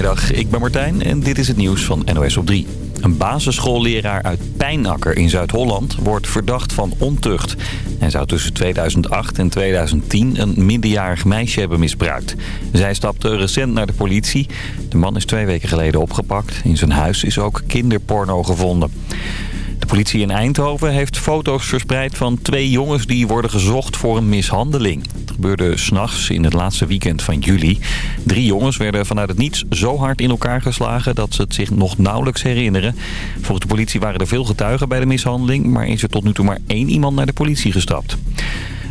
Goedemiddag, ik ben Martijn en dit is het nieuws van NOS op 3. Een basisschoolleraar uit Pijnakker in Zuid-Holland wordt verdacht van ontucht. Hij zou tussen 2008 en 2010 een minderjarig meisje hebben misbruikt. Zij stapte recent naar de politie. De man is twee weken geleden opgepakt. In zijn huis is ook kinderporno gevonden. Politie in Eindhoven heeft foto's verspreid van twee jongens die worden gezocht voor een mishandeling. Het gebeurde s'nachts in het laatste weekend van juli. Drie jongens werden vanuit het niets zo hard in elkaar geslagen dat ze het zich nog nauwelijks herinneren. Volgens de politie waren er veel getuigen bij de mishandeling, maar is er tot nu toe maar één iemand naar de politie gestapt.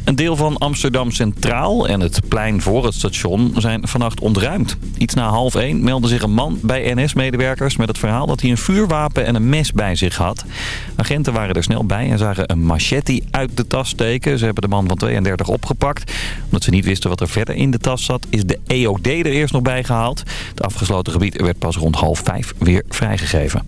Een deel van Amsterdam Centraal en het plein voor het station zijn vannacht ontruimd. Iets na half één meldde zich een man bij NS-medewerkers met het verhaal dat hij een vuurwapen en een mes bij zich had. Agenten waren er snel bij en zagen een machete uit de tas steken. Ze hebben de man van 32 opgepakt. Omdat ze niet wisten wat er verder in de tas zat, is de EOD er eerst nog bij gehaald. Het afgesloten gebied werd pas rond half vijf weer vrijgegeven.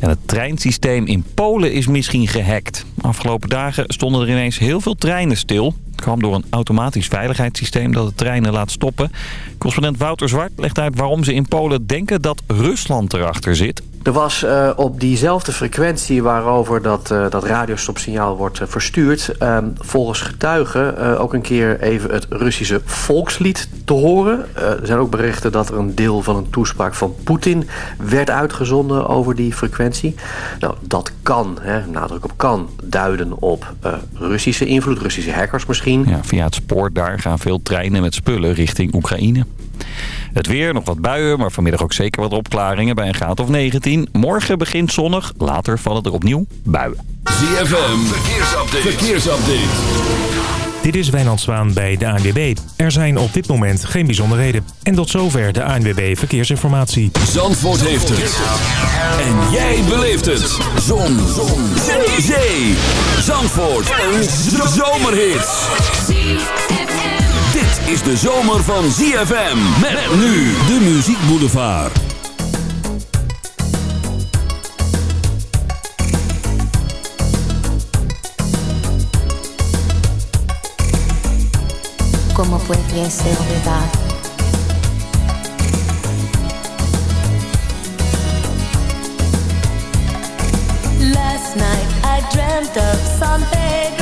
En het treinsysteem in Polen is misschien gehackt. Afgelopen dagen stonden er ineens heel veel treinen stil. Kwam door een automatisch veiligheidssysteem dat de treinen laat stoppen. Correspondent Wouter Zwart legt uit waarom ze in Polen denken dat Rusland erachter zit. Er was uh, op diezelfde frequentie waarover dat, uh, dat radiostopsignaal wordt uh, verstuurd... volgens getuigen ook een keer even het Russische volkslied te horen. er zijn ook berichten dat er een deel van een toespraak van Poetin werd uitgezonden over die frequentie. Nou, dat kan, hè, nadruk op kan, duiden op Russische invloed, Russische hackers misschien. Ja, via het spoor daar gaan veel treinen met spullen richting Oekraïne. Het weer, nog wat buien, maar vanmiddag ook zeker wat opklaringen bij een graad of 19. Morgen begint zonnig, later vallen er opnieuw buien. ZFM, verkeersupdate. verkeersupdate. Dit is Wijnand Zwaan bij de ANWB. Er zijn op dit moment geen bijzonderheden. En tot zover de ANWB Verkeersinformatie. Zandvoort heeft het. En jij beleeft het. Zon. Zon. Zee. Zandvoort. Een zomerhit is de zomer van ZFM. Met nu de Muziek Boulevard. Como puede ser verdad? Last night I dreamt of San Pedro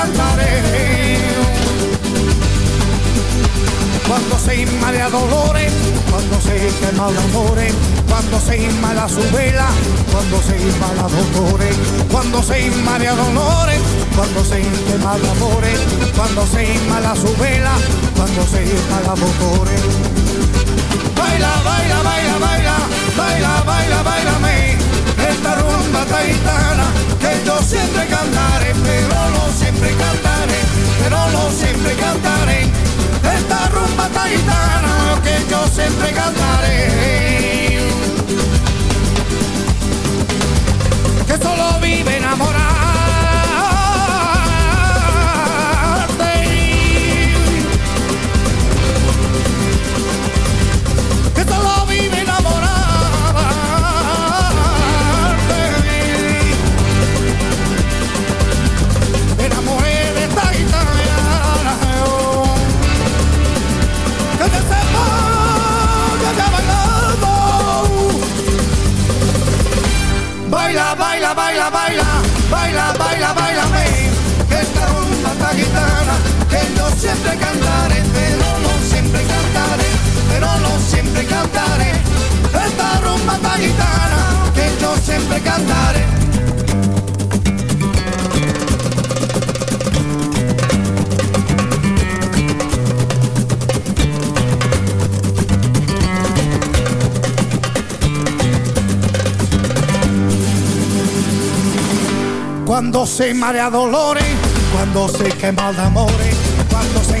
Cantaré. Cuando se inmala dolores, cuando se quema amores, cuando se inmala su vela, cuando se inmala dolores, cuando se inmala dolores, cuando se quema amores, cuando se inmala su vela, cuando se inmala dolores. Baila, baila, baila, baila, baila, baila, bailame, esta rumba taitana que yo siempre cantaré, pero no siempre cantaré, pero no siempre cantaré. Esta rumba taitana que yo siempre cantaré. Que solo vive enamorarte. rumba gitana che sempre cantare. Cuando se marea dolores, cuando se quema el amor, cuando se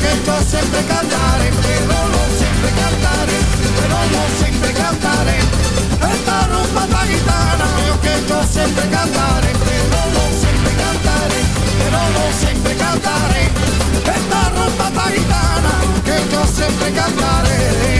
que yo siempre cantaré, pero no siempre cantaré, pero no siempre cantaré, esta rumba esta gitana, que yo siempre cantaré, pero no siempre cantaré, pero no siempre cantaré, esta rumba esta gitana, que yo siempre cantaré.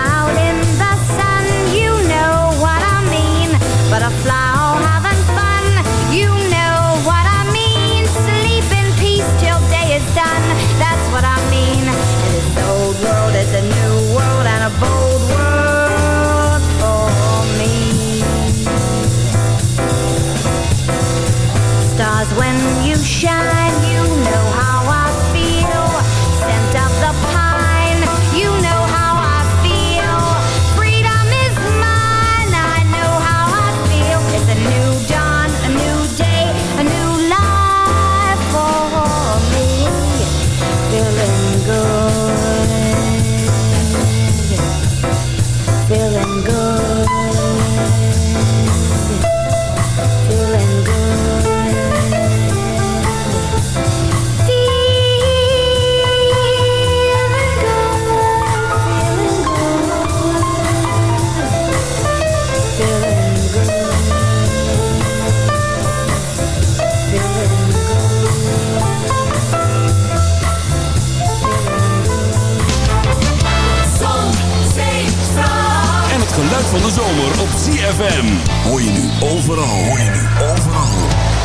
zomer op ZFM. Hoor je nu overal, hoor je nu overal.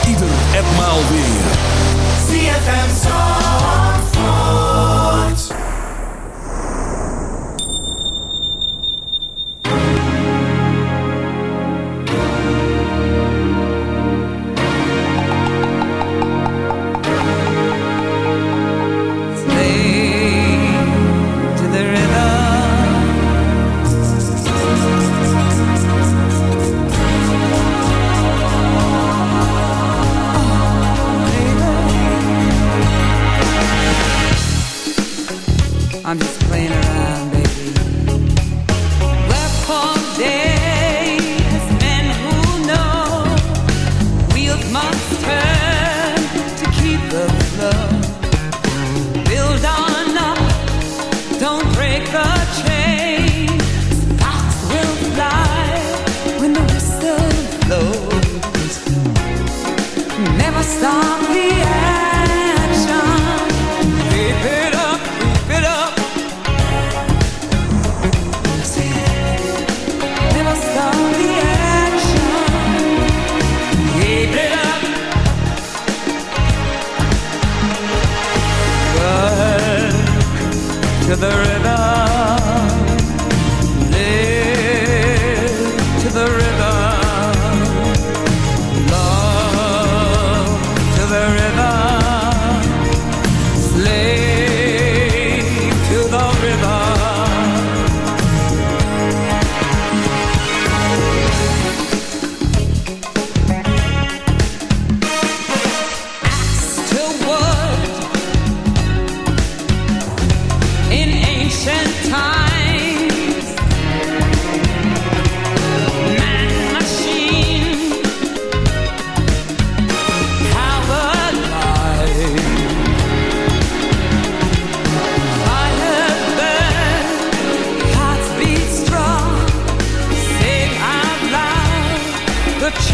Ieder etmaal weer. ZFM Zandvoort.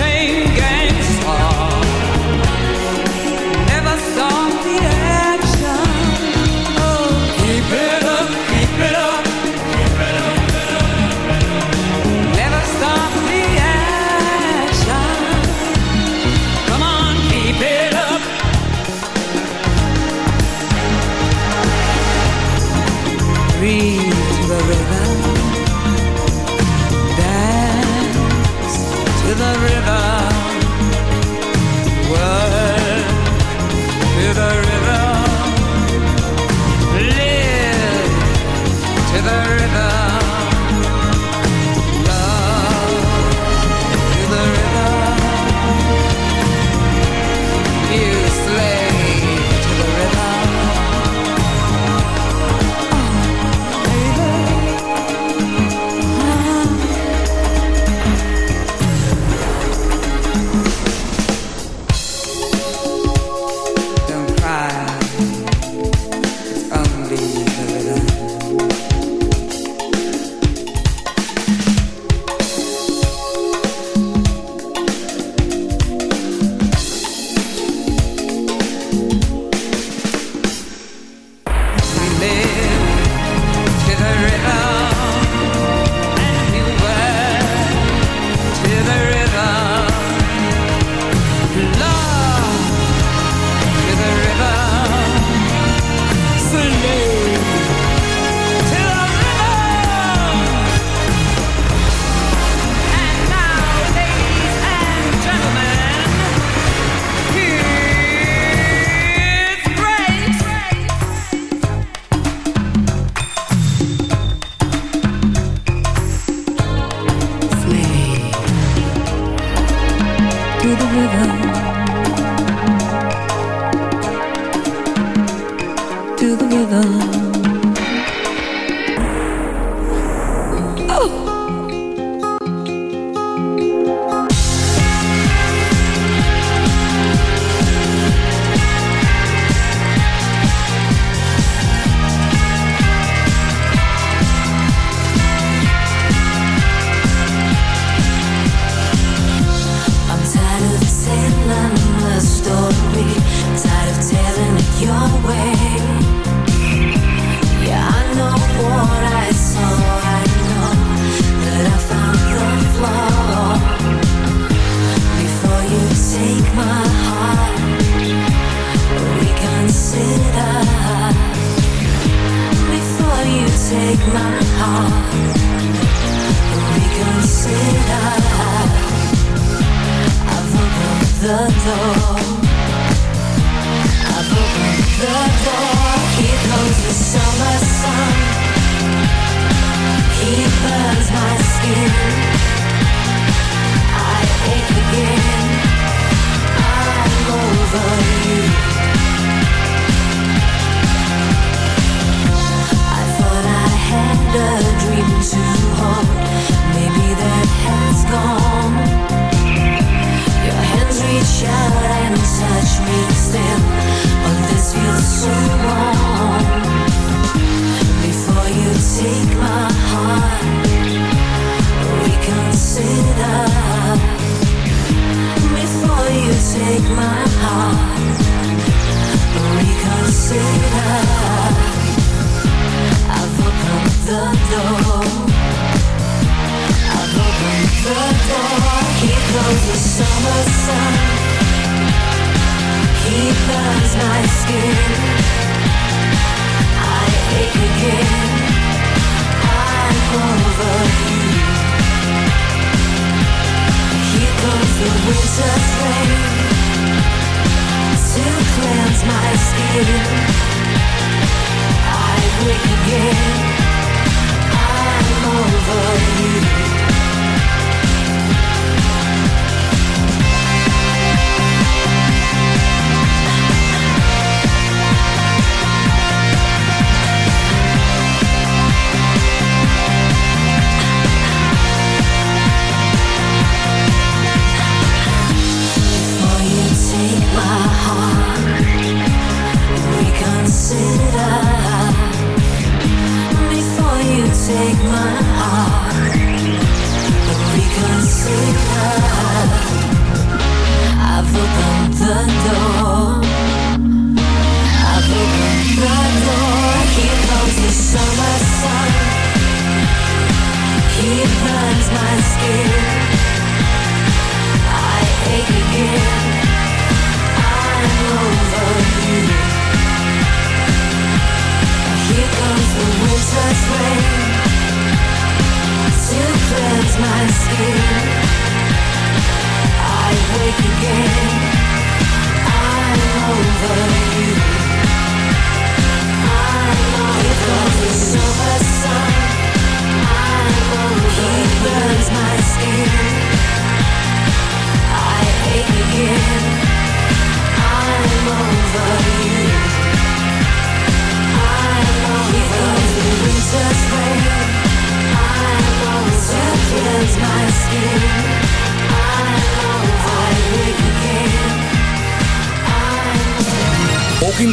tank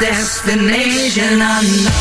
Destination unknown.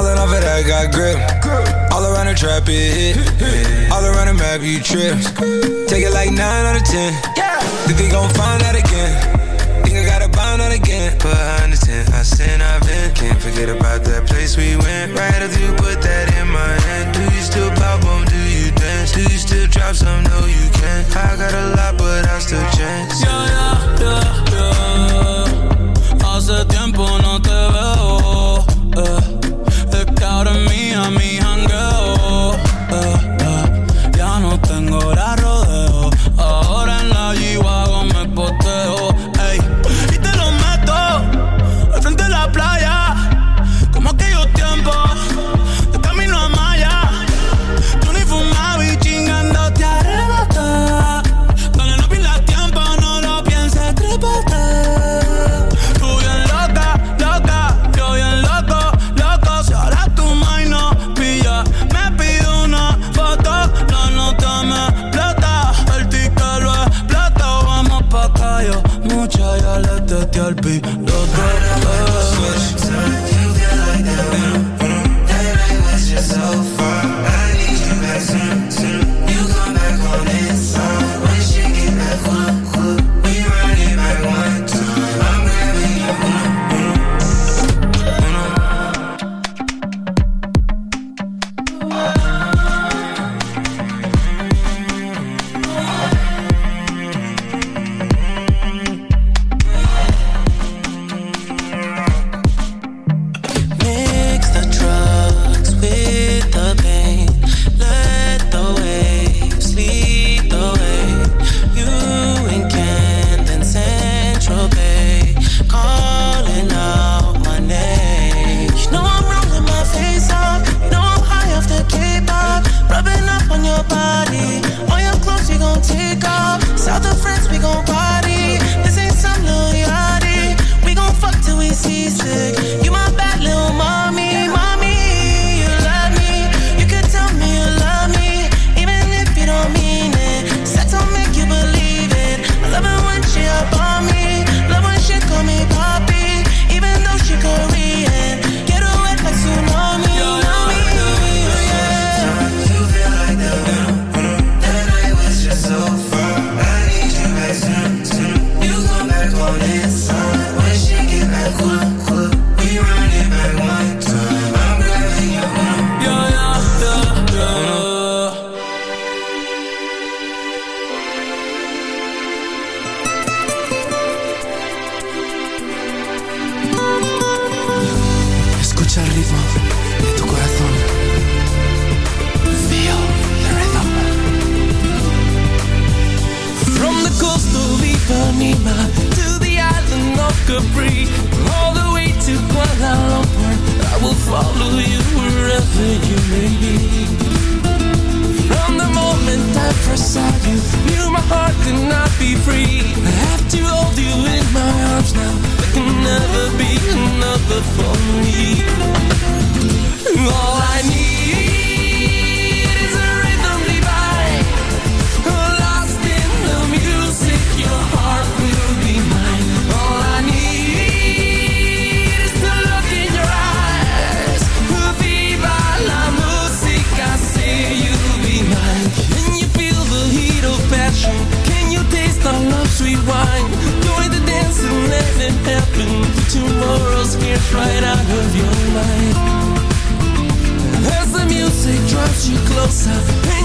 Falling off it, I got grip. All around the trap, it hit. All around the map, you trip. Take it like 9 out of 10. Think we gon' find that again. Think I gotta bind out again. But I understand, I sin, I've been. Can't forget about that place we went right after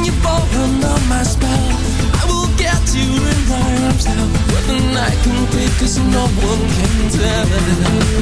you've under my spell I will get you in my arms now. The night Cause no one can tell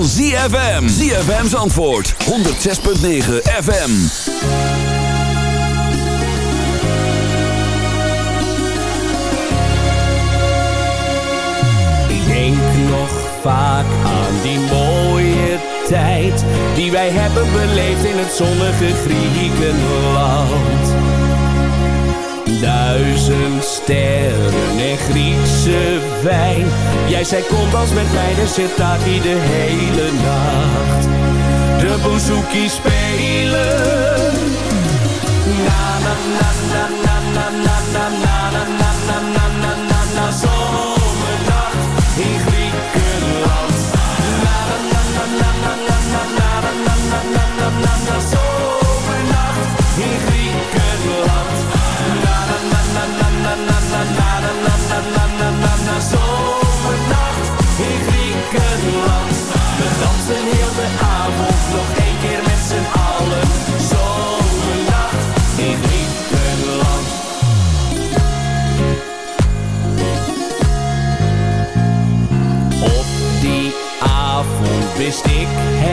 van ZFM. ZFM's antwoord 106.9 FM. Ik denk nog vaak aan die mooie tijd die wij hebben beleefd in het zonnige Griekenland. Duizend sterren en Griekse wijn. Jij zei kom dans met mij, de sitaki de hele nacht. De bouzouki spelen. Na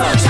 Fuck.